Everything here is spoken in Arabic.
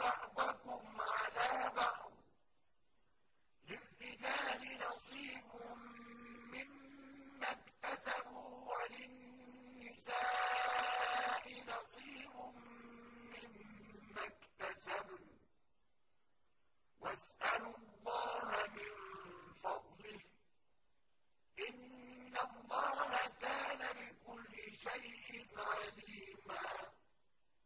بَعْضَكُمْ عَلَىٰ بَعْضٍ ۚ لِلرِّجَالِ نَصِيبٌ مِّمَّا اكْتَسَبُوا وَلِلنِّسَاءِ